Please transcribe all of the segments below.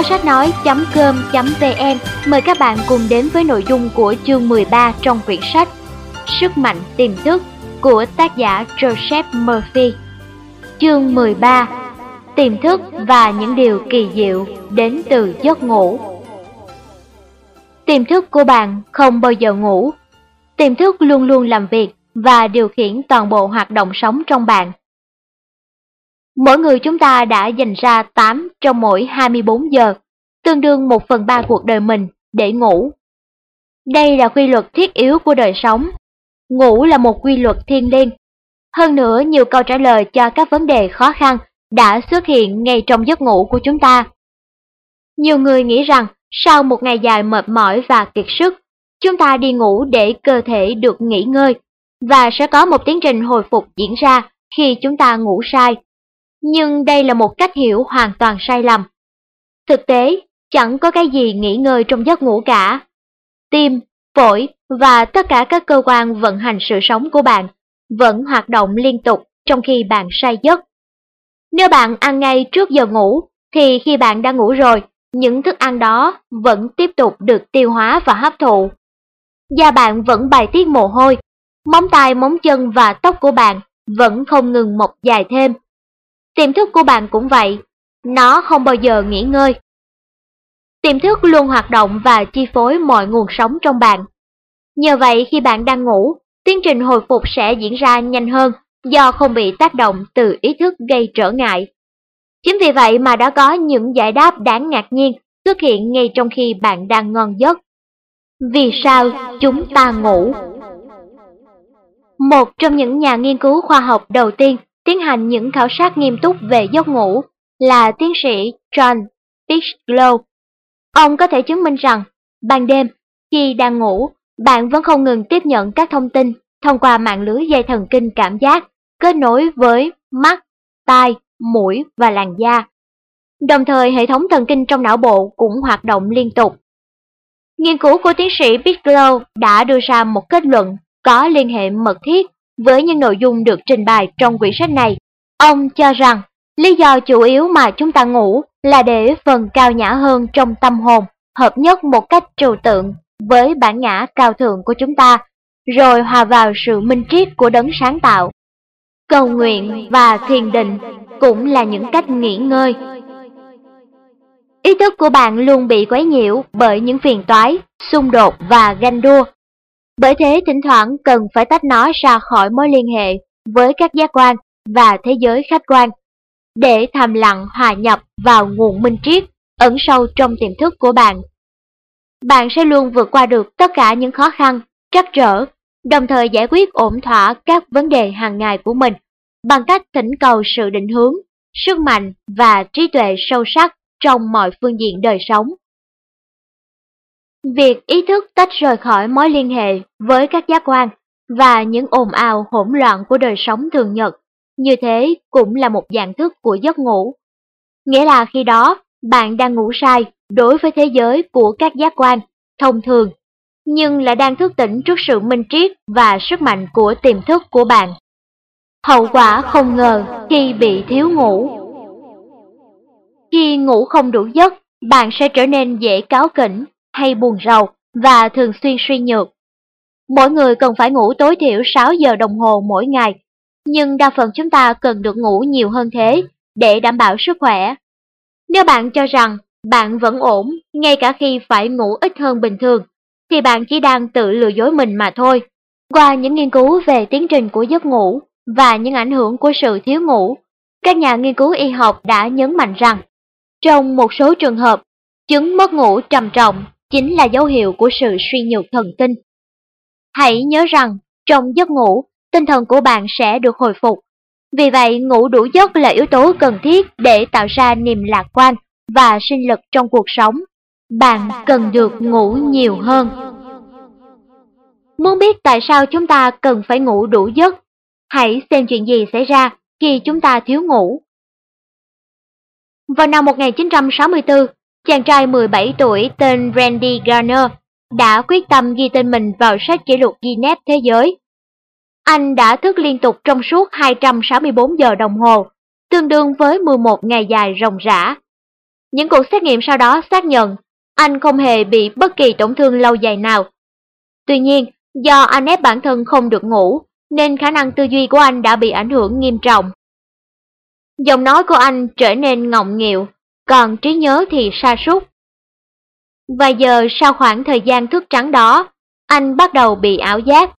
Kho sách nói.com.vn mời các bạn cùng đến với nội dung của chương 13 trong quyển sách Sức mạnh tiềm thức của tác giả Joseph Murphy. Chương 13 Tiềm thức và những điều kỳ diệu đến từ giấc ngủ. Tiềm thức của bạn không bao giờ ngủ. Tiềm thức luôn luôn làm việc và điều khiển toàn bộ hoạt động sống trong bạn. Mỗi người chúng ta đã dành ra 8 trong mỗi 24 giờ, tương đương 1 phần 3 cuộc đời mình để ngủ. Đây là quy luật thiết yếu của đời sống. Ngủ là một quy luật thiên liêng. Hơn nữa, nhiều câu trả lời cho các vấn đề khó khăn đã xuất hiện ngay trong giấc ngủ của chúng ta. Nhiều người nghĩ rằng sau một ngày dài mệt mỏi và kiệt sức, chúng ta đi ngủ để cơ thể được nghỉ ngơi và sẽ có một tiến trình hồi phục diễn ra khi chúng ta ngủ sai. Nhưng đây là một cách hiểu hoàn toàn sai lầm. Thực tế, chẳng có cái gì nghỉ ngơi trong giấc ngủ cả. Tim, phổi và tất cả các cơ quan vận hành sự sống của bạn vẫn hoạt động liên tục trong khi bạn say giấc. Nếu bạn ăn ngay trước giờ ngủ, thì khi bạn đã ngủ rồi, những thức ăn đó vẫn tiếp tục được tiêu hóa và hấp thụ. Da bạn vẫn bài tiết mồ hôi, móng tay, móng chân và tóc của bạn vẫn không ngừng mọc dài thêm. Tiềm thức của bạn cũng vậy, nó không bao giờ nghỉ ngơi. Tiềm thức luôn hoạt động và chi phối mọi nguồn sống trong bạn. Nhờ vậy khi bạn đang ngủ, tiến trình hồi phục sẽ diễn ra nhanh hơn do không bị tác động từ ý thức gây trở ngại. Chính vì vậy mà đã có những giải đáp đáng ngạc nhiên xuất hiện ngay trong khi bạn đang ngon giấc. Vì sao chúng ta ngủ? Một trong những nhà nghiên cứu khoa học đầu tiên tiến hành những khảo sát nghiêm túc về giấc ngủ là tiến sĩ John Bigelow. Ông có thể chứng minh rằng, ban đêm, khi đang ngủ, bạn vẫn không ngừng tiếp nhận các thông tin thông qua mạng lưới dây thần kinh cảm giác kết nối với mắt, tai, mũi và làn da. Đồng thời hệ thống thần kinh trong não bộ cũng hoạt động liên tục. Nghiên cứu của tiến sĩ Bigelow đã đưa ra một kết luận có liên hệ mật thiết với những nội dung được trình bày trong quyển sách này. Ông cho rằng lý do chủ yếu mà chúng ta ngủ là để phần cao nhã hơn trong tâm hồn hợp nhất một cách trừu tượng với bản ngã cao thượng của chúng ta, rồi hòa vào sự minh triết của đấng sáng tạo. Cầu nguyện và thiền định cũng là những cách nghỉ ngơi. Ý thức của bạn luôn bị quấy nhiễu bởi những phiền toái, xung đột và ganh đua. Bởi thế thỉnh thoảng cần phải tách nó ra khỏi mối liên hệ với các giác quan và thế giới khách quan, để thầm lặng hòa nhập vào nguồn minh triết ẩn sâu trong tiềm thức của bạn. Bạn sẽ luôn vượt qua được tất cả những khó khăn, trắc trở, đồng thời giải quyết ổn thỏa các vấn đề hàng ngày của mình bằng cách thỉnh cầu sự định hướng, sức mạnh và trí tuệ sâu sắc trong mọi phương diện đời sống. Việc ý thức tách rời khỏi mối liên hệ với các giác quan và những ồn ào hỗn loạn của đời sống thường nhật, như thế cũng là một dạng thức của giấc ngủ. Nghĩa là khi đó, bạn đang ngủ sai đối với thế giới của các giác quan, thông thường, nhưng lại đang thức tỉnh trước sự minh triết và sức mạnh của tiềm thức của bạn. Hậu quả không ngờ khi bị thiếu ngủ. Khi ngủ không đủ giấc, bạn sẽ trở nên dễ cáo kỉnh hay buồn rầu và thường xuyên suy nhược. Mỗi người cần phải ngủ tối thiểu 6 giờ đồng hồ mỗi ngày, nhưng đa phần chúng ta cần được ngủ nhiều hơn thế để đảm bảo sức khỏe. Nếu bạn cho rằng bạn vẫn ổn ngay cả khi phải ngủ ít hơn bình thường, thì bạn chỉ đang tự lừa dối mình mà thôi. Qua những nghiên cứu về tiến trình của giấc ngủ, và những ảnh hưởng của sự thiếu ngủ, các nhà nghiên cứu y học đã nhấn mạnh rằng, trong một số trường hợp, chứng mất ngủ trầm trọng chính là dấu hiệu của sự suy nhược thần kinh. Hãy nhớ rằng, trong giấc ngủ, tinh thần của bạn sẽ được hồi phục. Vì vậy, ngủ đủ giấc là yếu tố cần thiết để tạo ra niềm lạc quan và sinh lực trong cuộc sống. Bạn cần được ngủ nhiều hơn. Muốn biết tại sao chúng ta cần phải ngủ đủ giấc Hãy xem chuyện gì xảy ra khi chúng ta thiếu ngủ. Vào năm 1964, chàng trai 17 tuổi tên Randy Garner đã quyết tâm ghi tên mình vào sách kỷ lục Guinness Thế giới. Anh đã thức liên tục trong suốt 264 giờ đồng hồ, tương đương với 11 ngày dài ròng rã. những cuộc xét nghiệm sau đó xác nhận anh không hề bị bất kỳ tổn thương lâu dài nào. Tuy nhiên, do anh ép bản thân không được ngủ, nên khả năng tư duy của anh đã bị ảnh hưởng nghiêm trọng. Giọng nói của anh trở nên ngọng nghịu, còn trí nhớ thì sa sút. Vài giờ sau khoảng thời gian thức trắng đó, anh bắt đầu bị ảo giác.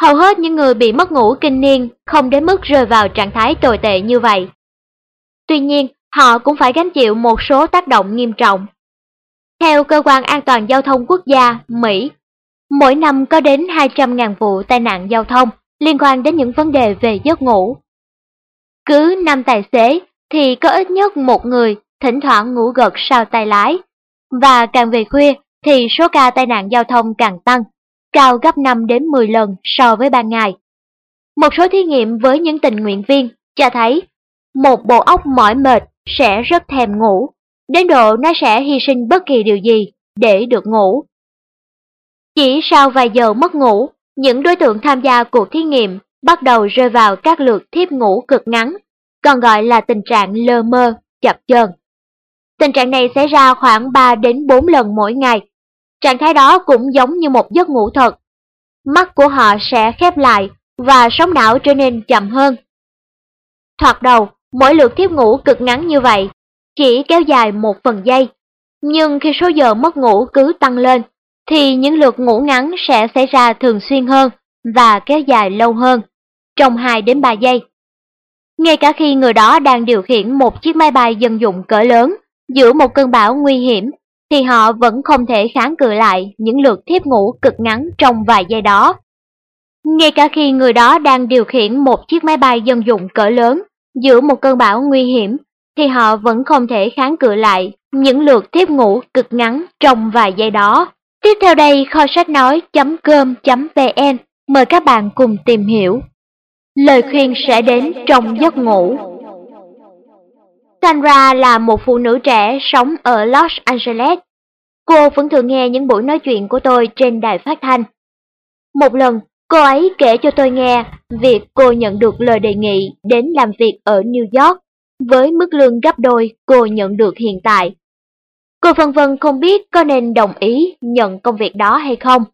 Hầu hết những người bị mất ngủ kinh niên không đến mức rơi vào trạng thái tồi tệ như vậy. Tuy nhiên, họ cũng phải gánh chịu một số tác động nghiêm trọng. Theo Cơ quan An toàn Giao thông Quốc gia, Mỹ, mỗi năm có đến 200.000 vụ tai nạn giao thông liên quan đến những vấn đề về giấc ngủ. Cứ năm tài xế thì có ít nhất một người thỉnh thoảng ngủ gật sau tay lái. Và càng về khuya thì số ca tai nạn giao thông càng tăng, cao gấp 5 đến 10 lần so với ban ngày. Một số thí nghiệm với những tình nguyện viên cho thấy một bộ óc mỏi mệt sẽ rất thèm ngủ, đến độ nó sẽ hy sinh bất kỳ điều gì để được ngủ. Chỉ sau vài giờ mất ngủ, những đối tượng tham gia cuộc thí nghiệm bắt đầu rơi vào các lượt thiếp ngủ cực ngắn, còn gọi là tình trạng lơ mơ, chập chờn. Tình trạng này xảy ra khoảng 3 đến 4 lần mỗi ngày. Trạng thái đó cũng giống như một giấc ngủ thật. Mắt của họ sẽ khép lại và sóng não trở nên chậm hơn. Thoạt đầu, mỗi lượt thiếp ngủ cực ngắn như vậy, chỉ kéo dài một phần giây. Nhưng khi số giờ mất ngủ cứ tăng lên, thì những lượt ngủ ngắn sẽ xảy ra thường xuyên hơn và kéo dài lâu hơn, trong 2 đến 3 giây. Ngay cả khi người đó đang điều khiển một chiếc máy bay dân dụng cỡ lớn giữa một cơn bão nguy hiểm, thì họ vẫn không thể kháng cự lại những lượt thiếp ngủ cực ngắn trong vài giây đó. Ngay cả khi người đó đang điều khiển một chiếc máy bay dân dụng cỡ lớn giữa một cơn bão nguy hiểm, thì họ vẫn không thể kháng cự lại những lượt thiếp ngủ cực ngắn trong vài giây đó. Tiếp theo đây kho sách nói.com.vn mời các bạn cùng tìm hiểu. Lời khuyên sẽ đến trong giấc ngủ. Sandra là một phụ nữ trẻ sống ở Los Angeles. Cô vẫn thường nghe những buổi nói chuyện của tôi trên đài phát thanh. Một lần, cô ấy kể cho tôi nghe việc cô nhận được lời đề nghị đến làm việc ở New York với mức lương gấp đôi cô nhận được hiện tại. Cô vân vân không biết có nên đồng ý nhận công việc đó hay không.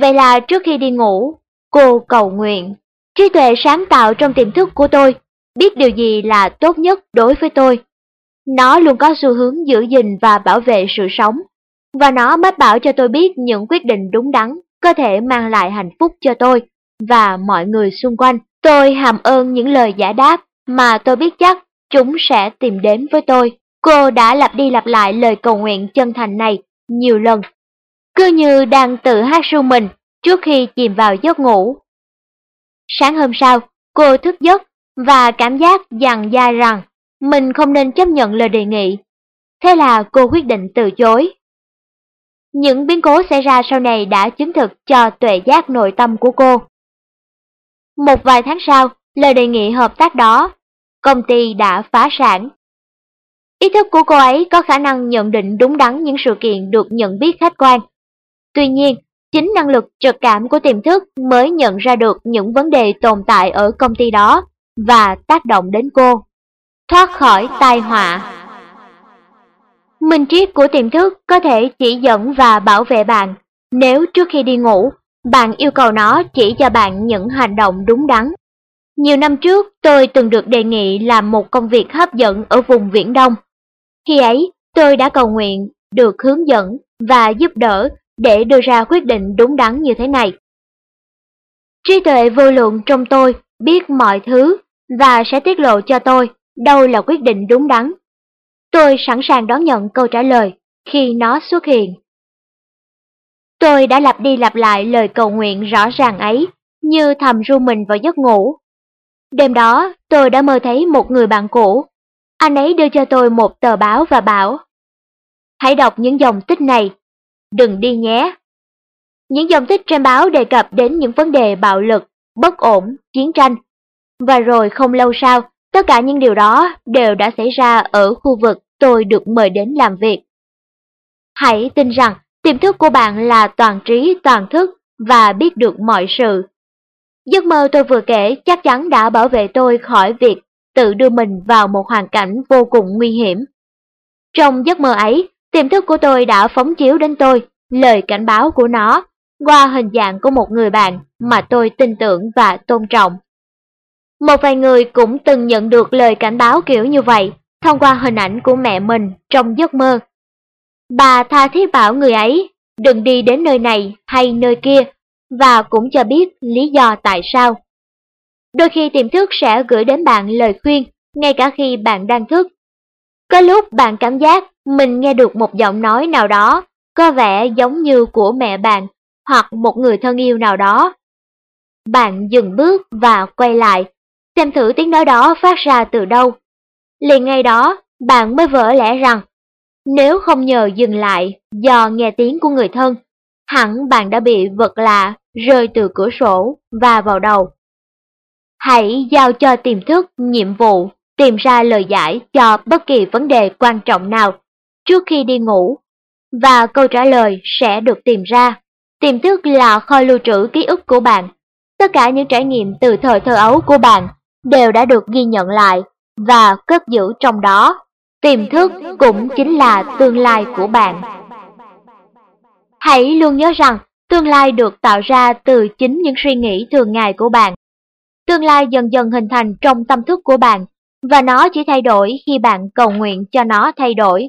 Vậy là trước khi đi ngủ, cô cầu nguyện. Trí tuệ sáng tạo trong tiềm thức của tôi biết điều gì là tốt nhất đối với tôi. Nó luôn có xu hướng giữ gìn và bảo vệ sự sống, và nó mách bảo cho tôi biết những quyết định đúng đắn có thể mang lại hạnh phúc cho tôi và mọi người xung quanh. Tôi hàm ơn những lời giải đáp mà tôi biết chắc chúng sẽ tìm đến với tôi. Cô đã lặp đi lặp lại lời cầu nguyện chân thành này nhiều lần, cứ như đang tự hát ru mình trước khi chìm vào giấc ngủ. Sáng hôm sau, cô thức giấc và cảm giác dằn dai rằng mình không nên chấp nhận lời đề nghị. Thế là cô quyết định từ chối. Những biến cố xảy ra sau này đã chứng thực cho tuệ giác nội tâm của cô. Một vài tháng sau, lời đề nghị hợp tác đó, công ty đã phá sản. Ý thức của cô ấy có khả năng nhận định đúng đắn những sự kiện được nhận biết khách quan. Tuy nhiên, chính năng lực trực cảm của tiềm thức mới nhận ra được những vấn đề tồn tại ở công ty đó và tác động đến cô. Thoát khỏi tai họa Minh triết của tiềm thức có thể chỉ dẫn và bảo vệ bạn nếu trước khi đi ngủ, bạn yêu cầu nó chỉ cho bạn những hành động đúng đắn. Nhiều năm trước, tôi từng được đề nghị làm một công việc hấp dẫn ở vùng Viễn Đông. Khi ấy, tôi đã cầu nguyện được hướng dẫn và giúp đỡ để đưa ra quyết định đúng đắn như thế này. Trí tuệ vô lượng trong tôi biết mọi thứ và sẽ tiết lộ cho tôi đâu là quyết định đúng đắn. Tôi sẵn sàng đón nhận câu trả lời khi nó xuất hiện. Tôi đã lặp đi lặp lại lời cầu nguyện rõ ràng ấy như thầm ru mình vào giấc ngủ. Đêm đó, tôi đã mơ thấy một người bạn cũ. Anh ấy đưa cho tôi một tờ báo và bảo Hãy đọc những dòng tích này. Đừng đi nhé. Những dòng tích trên báo đề cập đến những vấn đề bạo lực, bất ổn, chiến tranh và rồi không lâu sau, tất cả những điều đó đều đã xảy ra ở khu vực tôi được mời đến làm việc. Hãy tin rằng tiềm thức của bạn là toàn trí toàn thức và biết được mọi sự. Giấc mơ tôi vừa kể chắc chắn đã bảo vệ tôi khỏi việc tự đưa mình vào một hoàn cảnh vô cùng nguy hiểm. Trong giấc mơ ấy, tiềm thức của tôi đã phóng chiếu đến tôi lời cảnh báo của nó qua hình dạng của một người bạn mà tôi tin tưởng và tôn trọng. Một vài người cũng từng nhận được lời cảnh báo kiểu như vậy thông qua hình ảnh của mẹ mình trong giấc mơ. Bà tha thiết bảo người ấy đừng đi đến nơi này hay nơi kia và cũng cho biết lý do tại sao. Đôi khi tiềm thức sẽ gửi đến bạn lời khuyên ngay cả khi bạn đang thức. Có lúc bạn cảm giác mình nghe được một giọng nói nào đó có vẻ giống như của mẹ bạn hoặc một người thân yêu nào đó. Bạn dừng bước và quay lại, xem thử tiếng nói đó phát ra từ đâu. Liền ngay đó, bạn mới vỡ lẽ rằng, nếu không nhờ dừng lại do nghe tiếng của người thân, hẳn bạn đã bị vật lạ rơi từ cửa sổ và vào đầu. Hãy giao cho tiềm thức nhiệm vụ tìm ra lời giải cho bất kỳ vấn đề quan trọng nào trước khi đi ngủ, và câu trả lời sẽ được tìm ra. Tiềm thức là kho lưu trữ ký ức của bạn. Tất cả những trải nghiệm từ thời thơ ấu của bạn đều đã được ghi nhận lại và cất giữ trong đó. Tiềm thức cũng chính là tương lai của bạn. Hãy luôn nhớ rằng tương lai được tạo ra từ chính những suy nghĩ thường ngày của bạn. Tương lai dần dần hình thành trong tâm thức của bạn và nó chỉ thay đổi khi bạn cầu nguyện cho nó thay đổi.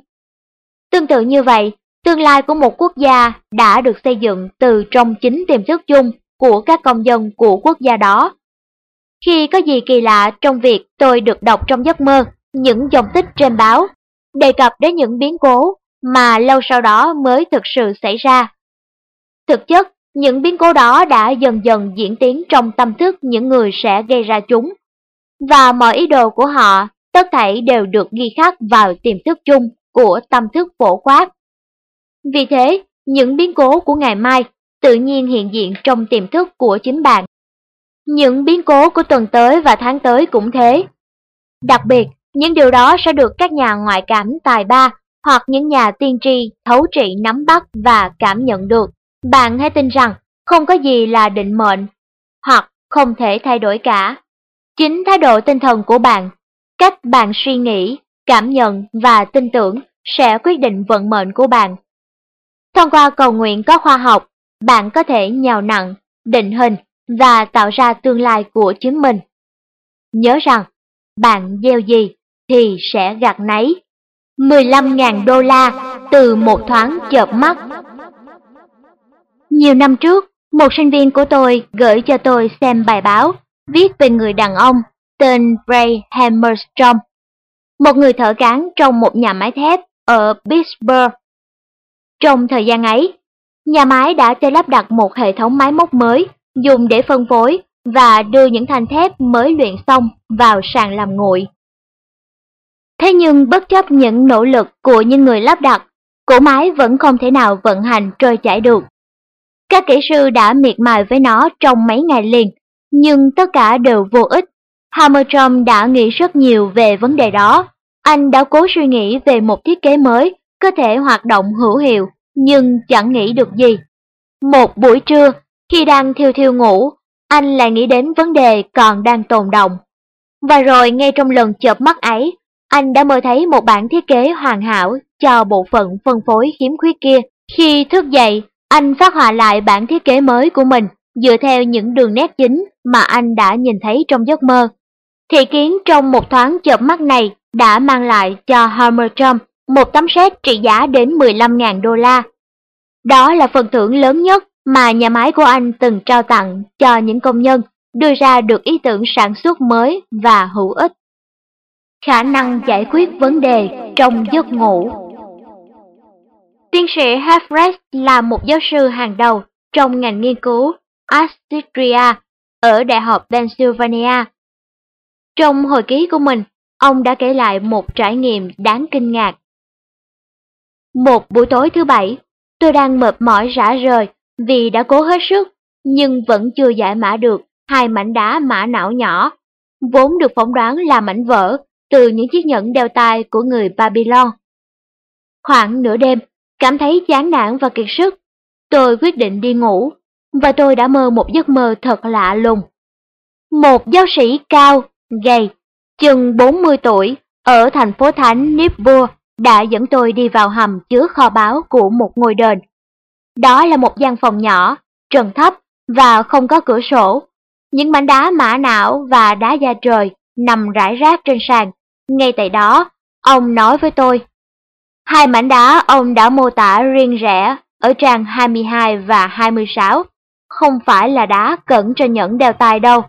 Tương tự như vậy, tương lai của một quốc gia đã được xây dựng từ trong chính tiềm thức chung của các công dân của quốc gia đó. Khi có gì kỳ lạ trong việc tôi được đọc trong giấc mơ những dòng tích trên báo, đề cập đến những biến cố mà lâu sau đó mới thực sự xảy ra. Thực chất, những biến cố đó đã dần dần diễn tiến trong tâm thức những người sẽ gây ra chúng. Và mọi ý đồ của họ, tất thảy đều được ghi khắc vào tiềm thức chung của tâm thức phổ quát. Vì thế, những biến cố của ngày mai tự nhiên hiện diện trong tiềm thức của chính bạn. Những biến cố của tuần tới và tháng tới cũng thế. Đặc biệt, những điều đó sẽ được các nhà ngoại cảm tài ba hoặc những nhà tiên tri thấu trị nắm bắt và cảm nhận được. Bạn hãy tin rằng không có gì là định mệnh hoặc không thể thay đổi cả. Chính thái độ tinh thần của bạn, cách bạn suy nghĩ, cảm nhận và tin tưởng sẽ quyết định vận mệnh của bạn. Thông qua cầu nguyện có khoa học, bạn có thể nhào nặng, định hình và tạo ra tương lai của chính mình. Nhớ rằng, bạn gieo gì thì sẽ gặt nấy. 15.000 đô la từ một thoáng chợp mắt. Nhiều năm trước, một sinh viên của tôi gửi cho tôi xem bài báo viết về người đàn ông tên Ray Hammerstrom, một người thợ cán trong một nhà máy thép ở Pittsburgh. Trong thời gian ấy, nhà máy đã cho lắp đặt một hệ thống máy móc mới dùng để phân phối và đưa những thanh thép mới luyện xong vào sàn làm nguội. Thế nhưng bất chấp những nỗ lực của những người lắp đặt, cỗ máy vẫn không thể nào vận hành trôi chảy được. Các kỹ sư đã miệt mài với nó trong mấy ngày liền, nhưng tất cả đều vô ích. Hammerstrom đã nghĩ rất nhiều về vấn đề đó. Anh đã cố suy nghĩ về một thiết kế mới có thể hoạt động hữu hiệu, nhưng chẳng nghĩ được gì. Một buổi trưa, khi đang thiêu thiêu ngủ, anh lại nghĩ đến vấn đề còn đang tồn động. Và rồi ngay trong lần chợp mắt ấy, anh đã mơ thấy một bản thiết kế hoàn hảo cho bộ phận phân phối khiếm khuyết kia. Khi thức dậy, anh phát họa lại bản thiết kế mới của mình dựa theo những đường nét chính mà anh đã nhìn thấy trong giấc mơ. Thị kiến trong một thoáng chợp mắt này đã mang lại cho Homer Trump một tấm séc trị giá đến 15.000 đô la. Đó là phần thưởng lớn nhất mà nhà máy của anh từng trao tặng cho những công nhân đưa ra được ý tưởng sản xuất mới và hữu ích. Khả năng giải quyết vấn đề trong giấc ngủ Tiến sĩ Hafres là một giáo sư hàng đầu trong ngành nghiên cứu Obstetricia ở Đại học Pennsylvania. Trong hồi ký của mình, ông đã kể lại một trải nghiệm đáng kinh ngạc. Một buổi tối thứ bảy, tôi đang mệt mỏi rã rời vì đã cố hết sức, nhưng vẫn chưa giải mã được hai mảnh đá mã não nhỏ, vốn được phỏng đoán là mảnh vỡ từ những chiếc nhẫn đeo tay của người Babylon. Khoảng nửa đêm, cảm thấy chán nản và kiệt sức, tôi quyết định đi ngủ, và tôi đã mơ một giấc mơ thật lạ lùng. Một giáo sĩ cao, gầy, chừng 40 tuổi, ở thành phố Thánh Nippur đã dẫn tôi đi vào hầm chứa kho báu của một ngôi đền. Đó là một gian phòng nhỏ, trần thấp và không có cửa sổ. Những mảnh đá mã não và đá da trời nằm rải rác trên sàn. Ngay tại đó, ông nói với tôi. Hai mảnh đá ông đã mô tả riêng rẽ ở trang 22 và 26, không phải là đá cẩn cho nhẫn đeo tay đâu.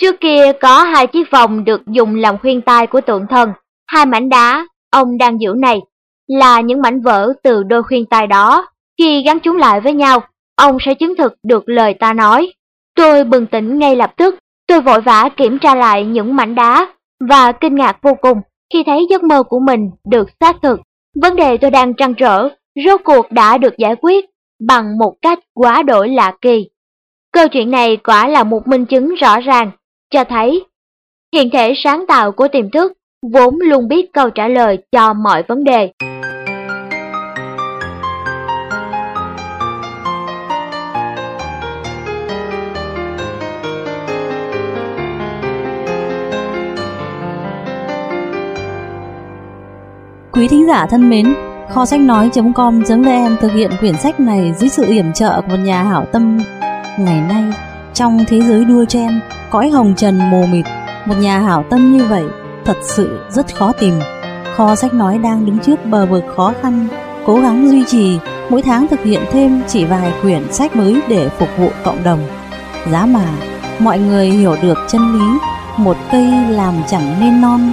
Trước kia có hai chiếc vòng được dùng làm khuyên tai của tượng thần, hai mảnh đá ông đang giữ này là những mảnh vỡ từ đôi khuyên tai đó. Khi gắn chúng lại với nhau, ông sẽ chứng thực được lời ta nói. Tôi bừng tỉnh ngay lập tức, tôi vội vã kiểm tra lại những mảnh đá và kinh ngạc vô cùng khi thấy giấc mơ của mình được xác thực. Vấn đề tôi đang trăn trở, rốt cuộc đã được giải quyết bằng một cách quá đổi lạ kỳ. Câu chuyện này quả là một minh chứng rõ ràng, cho thấy hiện thể sáng tạo của tiềm thức vốn luôn biết câu trả lời cho mọi vấn đề. Quý thính giả thân mến, kho sách nói.com.vn thực hiện quyển sách này dưới sự yểm trợ của một nhà hảo tâm. Ngày nay, trong thế giới đua chen, cõi hồng trần mồ mịt, một nhà hảo tâm như vậy thật sự rất khó tìm. Kho sách nói đang đứng trước bờ vực khó khăn, cố gắng duy trì, mỗi tháng thực hiện thêm chỉ vài quyển sách mới để phục vụ cộng đồng. Giá mà, mọi người hiểu được chân lý, một cây làm chẳng nên non,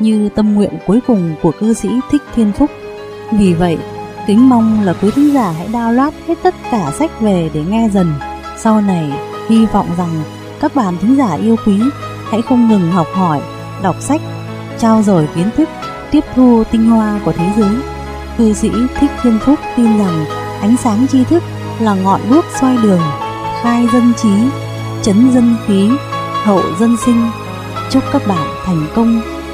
như tâm nguyện cuối cùng của cư sĩ Thích Thiên Phúc. Vì vậy, kính mong là quý thính giả hãy download hết tất cả sách về để nghe dần. Sau này, hy vọng rằng các bạn thính giả yêu quý hãy không ngừng học hỏi, đọc sách trao dồi kiến thức, tiếp thu tinh hoa của thế giới. Cư sĩ Thích Thiên Phúc tin rằng ánh sáng tri thức là ngọn đuốc xoay đường, khai dân trí, chấn dân khí, hậu dân sinh. Chúc các bạn thành công,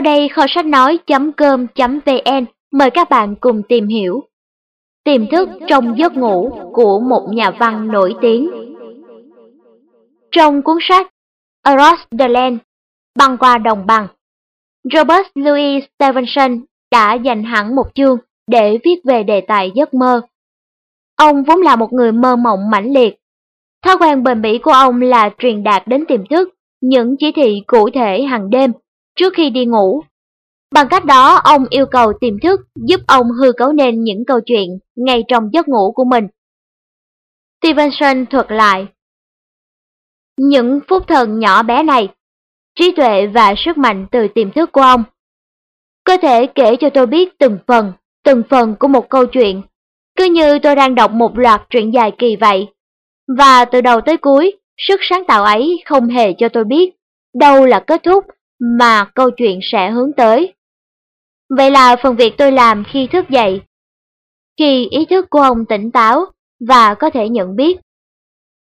Sau đây kho sách nói.com.vn mời các bạn cùng tìm hiểu Tiềm thức trong giấc ngủ của một nhà văn nổi tiếng. Trong cuốn sách Across the Land, băng qua đồng bằng, Robert Louis Stevenson đã dành hẳn một chương để viết về đề tài giấc mơ. Ông vốn là một người mơ mộng mãnh liệt. Thói quen bền bỉ của ông là truyền đạt đến tiềm thức những chỉ thị cụ thể hàng đêm trước khi đi ngủ Bằng cách đó, ông yêu cầu tiềm thức giúp ông hư cấu nên những câu chuyện ngay trong giấc ngủ của mình. Stevenson thuật lại Những phút thần nhỏ bé này, trí tuệ và sức mạnh từ tiềm thức của ông, có thể kể cho tôi biết từng phần, từng phần của một câu chuyện, cứ như tôi đang đọc một loạt truyện dài kỳ vậy. Và từ đầu tới cuối, sức sáng tạo ấy không hề cho tôi biết đâu là kết thúc mà câu chuyện sẽ hướng tới. Vậy là phần việc tôi làm khi thức dậy, khi ý thức của ông tỉnh táo và có thể nhận biết.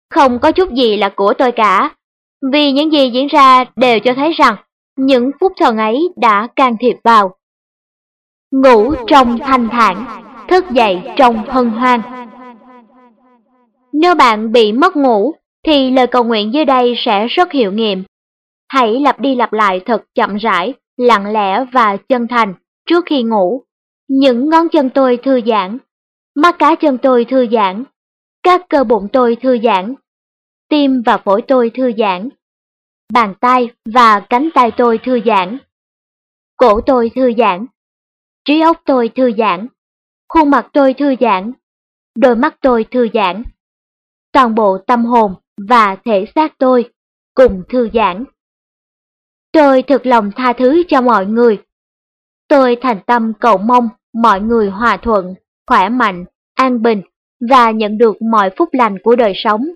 Không có chút gì là của tôi cả, vì những gì diễn ra đều cho thấy rằng những phút thần ấy đã can thiệp vào. Ngủ trong thanh thản, thức dậy trong hân hoan. Nếu bạn bị mất ngủ, thì lời cầu nguyện dưới đây sẽ rất hiệu nghiệm. Hãy lặp đi lặp lại thật chậm rãi, lặng lẽ và chân thành trước khi ngủ. Những ngón chân tôi thư giãn, mắt cá chân tôi thư giãn, các cơ bụng tôi thư giãn, tim và phổi tôi thư giãn, bàn tay và cánh tay tôi thư giãn, cổ tôi thư giãn, trí óc tôi thư giãn, khuôn mặt tôi thư giãn, đôi mắt tôi thư giãn, toàn bộ tâm hồn và thể xác tôi cùng thư giãn. Tôi thực lòng tha thứ cho mọi người. Tôi thành tâm cầu mong mọi người hòa thuận, khỏe mạnh, an bình và nhận được mọi phúc lành của đời sống.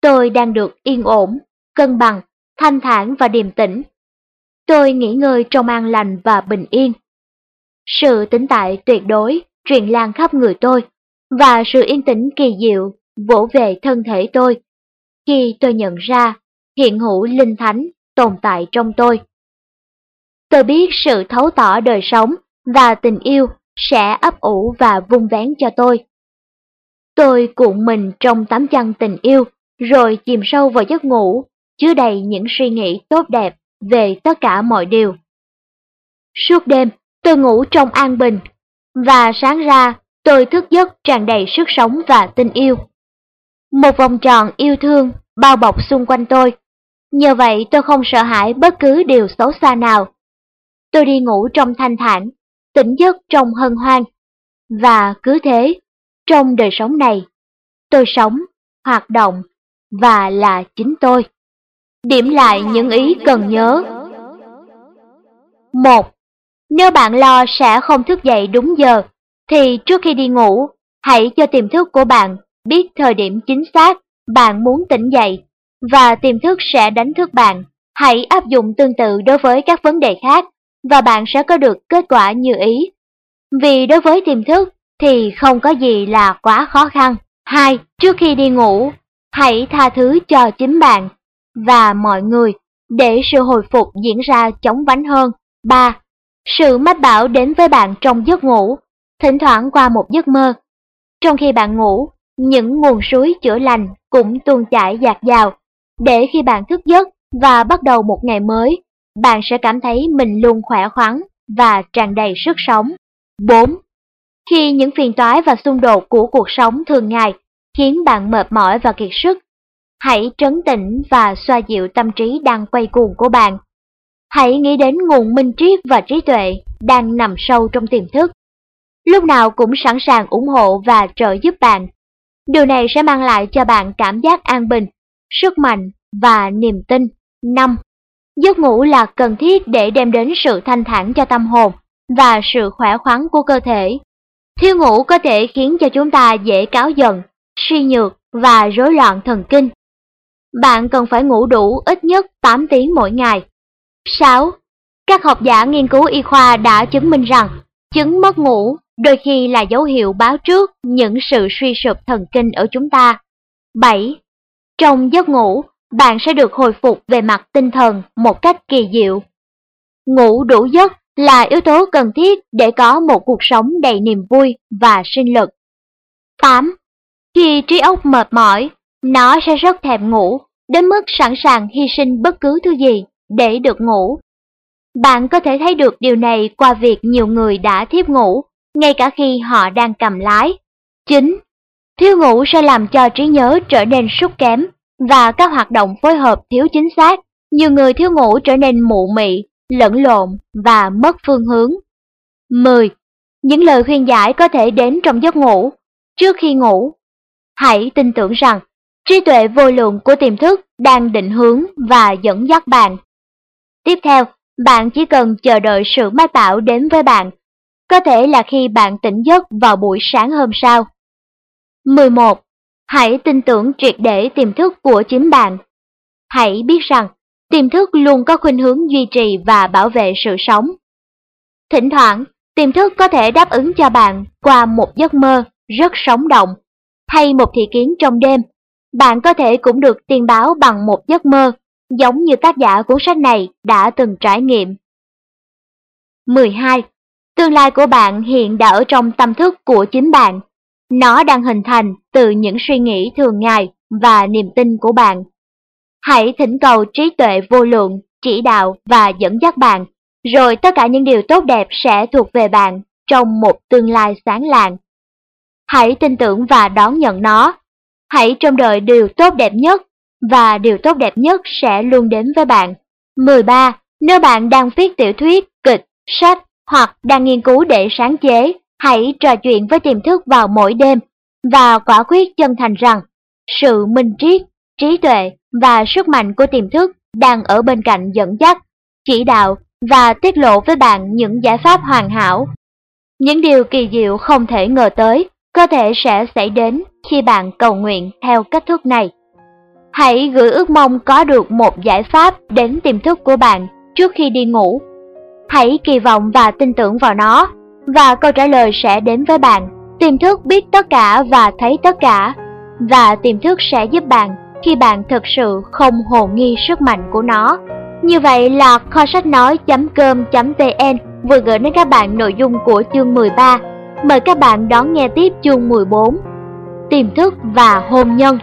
Tôi đang được yên ổn, cân bằng, thanh thản và điềm tĩnh. Tôi nghỉ ngơi trong an lành và bình yên. Sự tĩnh tại tuyệt đối truyền lan khắp người tôi, và sự yên tĩnh kỳ diệu vỗ về thân thể tôi. Khi tôi nhận ra hiện hữu linh thánh tồn tại trong tôi. Tôi biết sự thấu tỏ đời sống và tình yêu sẽ ấp ủ và vung vén cho tôi. Tôi cuộn mình trong tấm chăn tình yêu, rồi chìm sâu vào giấc ngủ, chứa đầy những suy nghĩ tốt đẹp về tất cả mọi điều. Suốt đêm, tôi ngủ trong an bình, và sáng ra tôi thức giấc tràn đầy sức sống và tình yêu. Một vòng tròn yêu thương bao bọc xung quanh tôi, nhờ vậy tôi không sợ hãi bất cứ điều xấu xa nào. Tôi đi ngủ trong thanh thản, tỉnh giấc trong hân hoan, và cứ thế, trong đời sống này, tôi sống, hoạt động và là chính tôi. Điểm lại những ý cần nhớ. một Nếu bạn lo sẽ không thức dậy đúng giờ, thì trước khi đi ngủ, hãy cho tiềm thức của bạn biết thời điểm chính xác bạn muốn tỉnh dậy, và tiềm thức sẽ đánh thức bạn. Hãy áp dụng tương tự đối với các vấn đề khác, và bạn sẽ có được kết quả như ý. Vì đối với tiềm thức thì không có gì là quá khó khăn. 2. Trước khi đi ngủ, hãy tha thứ cho chính bạn và mọi người để sự hồi phục diễn ra chóng vánh hơn. 3. Sự mách bảo đến với bạn trong giấc ngủ, thỉnh thoảng qua một giấc mơ. Trong khi bạn ngủ, những nguồn suối chữa lành cũng tuôn chảy dạt dào, để khi bạn thức giấc và bắt đầu một ngày mới, bạn sẽ cảm thấy mình luôn khỏe khoắn và tràn đầy sức sống. 4. Khi những phiền toái và xung đột của cuộc sống thường ngày khiến bạn mệt mỏi và kiệt sức, hãy trấn tĩnh và xoa dịu tâm trí đang quay cuồng của bạn. Hãy nghĩ đến nguồn minh triết và trí tuệ đang nằm sâu trong tiềm thức. Lúc nào cũng sẵn sàng ủng hộ và trợ giúp bạn. Điều này sẽ mang lại cho bạn cảm giác an bình, sức mạnh và niềm tin. 5. Giấc ngủ là cần thiết để đem đến sự thanh thản cho tâm hồn và sự khỏe khoắn của cơ thể. Thiếu ngủ có thể khiến cho chúng ta dễ cáo giận, suy nhược và rối loạn thần kinh. Bạn cần phải ngủ đủ ít nhất 8 tiếng mỗi ngày. 6. Các học giả nghiên cứu y khoa đã chứng minh rằng chứng mất ngủ đôi khi là dấu hiệu báo trước những sự suy sụp thần kinh ở chúng ta. 7. Trong giấc ngủ, bạn sẽ được hồi phục về mặt tinh thần một cách kỳ diệu. Ngủ đủ giấc là yếu tố cần thiết để có một cuộc sống đầy niềm vui và sinh lực. 8. Khi trí óc mệt mỏi, nó sẽ rất thèm ngủ, đến mức sẵn sàng hy sinh bất cứ thứ gì để được ngủ. Bạn có thể thấy được điều này qua việc nhiều người đã thiếp ngủ, ngay cả khi họ đang cầm lái. 9. Thiếu ngủ sẽ làm cho trí nhớ trở nên sút kém và các hoạt động phối hợp thiếu chính xác. Nhiều người thiếu ngủ trở nên mụ mị, lẫn lộn và mất phương hướng. 10. Những lời khuyên giải có thể đến trong giấc ngủ. Trước khi ngủ, hãy tin tưởng rằng trí tuệ vô lượng của tiềm thức đang định hướng và dẫn dắt bạn. Tiếp theo, bạn chỉ cần chờ đợi sự mách bảo đến với bạn, có thể là khi bạn tỉnh giấc vào buổi sáng hôm sau. 11. Hãy tin tưởng triệt để tiềm thức của chính bạn. Hãy biết rằng tiềm thức luôn có khuynh hướng duy trì và bảo vệ sự sống. Thỉnh thoảng, tiềm thức có thể đáp ứng cho bạn qua một giấc mơ rất sống động, hay một thị kiến trong đêm, bạn có thể cũng được tiên báo bằng một giấc mơ, giống như tác giả cuốn sách này đã từng trải nghiệm. 12. Tương lai của bạn hiện đã ở trong tâm thức của chính bạn. Nó đang hình thành từ những suy nghĩ thường ngày và niềm tin của bạn. Hãy thỉnh cầu trí tuệ vô lượng, chỉ đạo và dẫn dắt bạn, rồi tất cả những điều tốt đẹp sẽ thuộc về bạn trong một tương lai sáng lạng. Hãy tin tưởng và đón nhận nó. Hãy trông đợi điều tốt đẹp nhất, và điều tốt đẹp nhất sẽ luôn đến với bạn. 13. Nếu bạn đang viết tiểu thuyết, kịch, sách hoặc đang nghiên cứu để sáng chế, hãy trò chuyện với tiềm thức vào mỗi đêm và quả quyết chân thành rằng sự minh triết, trí tuệ và sức mạnh của tiềm thức đang ở bên cạnh dẫn dắt, chỉ đạo và tiết lộ với bạn những giải pháp hoàn hảo. Những điều kỳ diệu không thể ngờ tới có thể sẽ xảy đến khi bạn cầu nguyện theo cách thức này. Hãy gửi ước mong có được một giải pháp đến tiềm thức của bạn trước khi đi ngủ. Hãy kỳ vọng và tin tưởng vào nó, và câu trả lời sẽ đến với bạn. Tiềm thức biết tất cả và thấy tất cả, và tiềm thức sẽ giúp bạn khi bạn thực sự không hồ nghi sức mạnh của nó. Như vậy là kho sách nói.com.vn vừa gửi đến các bạn nội dung của chương 13. Mời các bạn đón nghe tiếp chương 14. Tiềm thức và hôn nhân